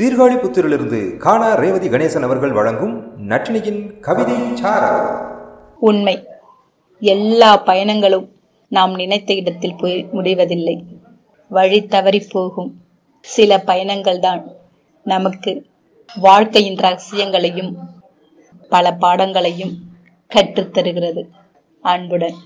சீர்காழிபுத்தூரிலிருந்து காணா ரேவதி கணேசன் அவர்கள் வழங்கும் நட்டினியின் கவிதை சாரா உண்மை. எல்லா பயணங்களும் நாம் நினைத்த இடத்தில் போய் முடிவதில்லை. வழி தவறி போகும். சில பயணங்கள் தான் நமக்கு வாழ்க்கையின் ரகசியங்களையும் பல பாடங்களையும் கற்றுத்தருகிறது. அன்புடன்.